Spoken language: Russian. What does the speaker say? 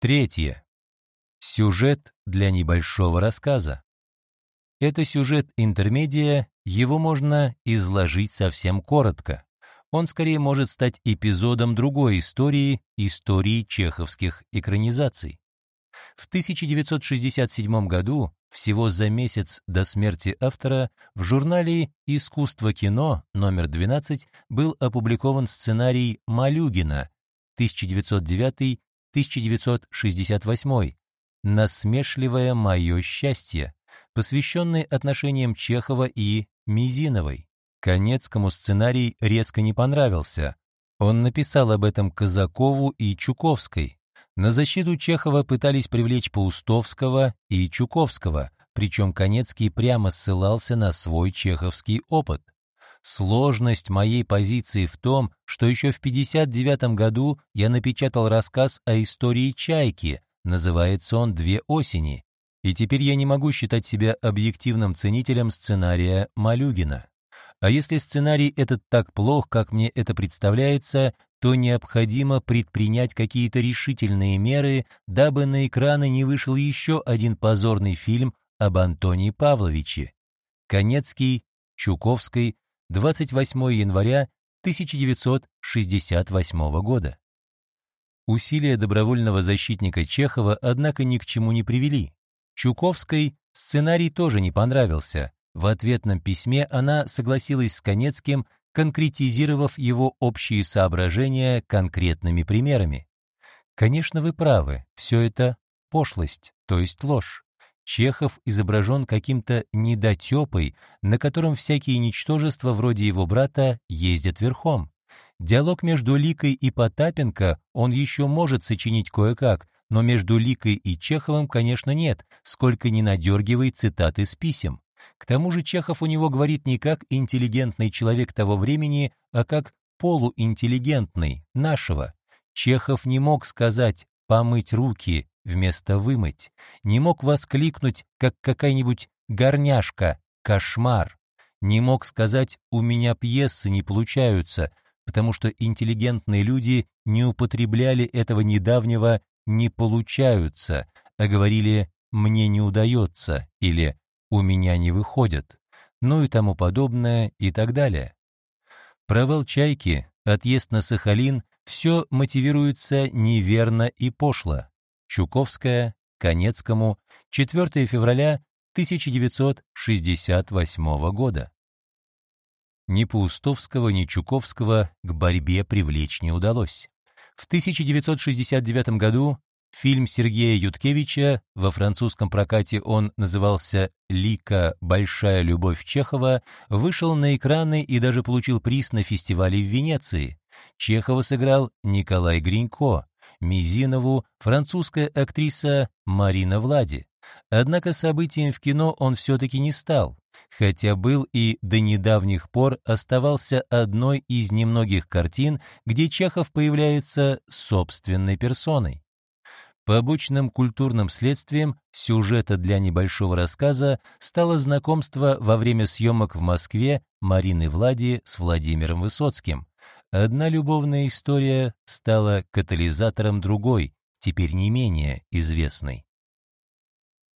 Третье. Сюжет для небольшого рассказа. Это сюжет интермедия, его можно изложить совсем коротко. Он скорее может стать эпизодом другой истории, истории чеховских экранизаций. В 1967 году, всего за месяц до смерти автора, в журнале «Искусство кино» номер 12 был опубликован сценарий Малюгина 1909-1968 «Насмешливое мое счастье», посвященный отношениям Чехова и Мизиновой. Конецкому сценарий резко не понравился. Он написал об этом Казакову и Чуковской. На защиту Чехова пытались привлечь Паустовского и Чуковского, причем Конецкий прямо ссылался на свой чеховский опыт. Сложность моей позиции в том, что еще в 59 году я напечатал рассказ о истории «Чайки», называется он «Две осени», и теперь я не могу считать себя объективным ценителем сценария Малюгина. А если сценарий этот так плох, как мне это представляется, то необходимо предпринять какие-то решительные меры, дабы на экраны не вышел еще один позорный фильм об Антонии Павловиче. Конецкий, Чуковской, 28 января 1968 года. Усилия добровольного защитника Чехова, однако, ни к чему не привели. Чуковской сценарий тоже не понравился. В ответном письме она согласилась с Конецким, конкретизировав его общие соображения конкретными примерами. Конечно, вы правы, все это пошлость, то есть ложь. Чехов изображен каким-то недотепой, на котором всякие ничтожества вроде его брата ездят верхом. Диалог между Ликой и Потапенко он еще может сочинить кое-как, но между Ликой и Чеховым, конечно, нет, сколько ни надергивай цитаты с писем. К тому же Чехов у него говорит не как интеллигентный человек того времени, а как полуинтеллигентный, нашего. Чехов не мог сказать «помыть руки» вместо «вымыть», не мог воскликнуть, как какая-нибудь горняшка «кошмар», не мог сказать «у меня пьесы не получаются», потому что интеллигентные люди не употребляли этого недавнего не получаются, а говорили «мне не удается» или «у меня не выходят», ну и тому подобное и так далее. Провал «Чайки», отъезд на Сахалин – все мотивируется неверно и пошло. Чуковская, Конецкому, 4 февраля 1968 года. Ни Паустовского, ни Чуковского к борьбе привлечь не удалось. В 1969 году фильм Сергея Юткевича, во французском прокате он назывался «Лика. Большая любовь Чехова», вышел на экраны и даже получил приз на фестивале в Венеции. Чехова сыграл Николай Гринько, Мизинову французская актриса Марина Влади. Однако событием в кино он все-таки не стал хотя был и до недавних пор оставался одной из немногих картин, где Чехов появляется собственной персоной. Побочным культурным следствием сюжета для небольшого рассказа стало знакомство во время съемок в Москве Марины Влади с Владимиром Высоцким. Одна любовная история стала катализатором другой, теперь не менее известной.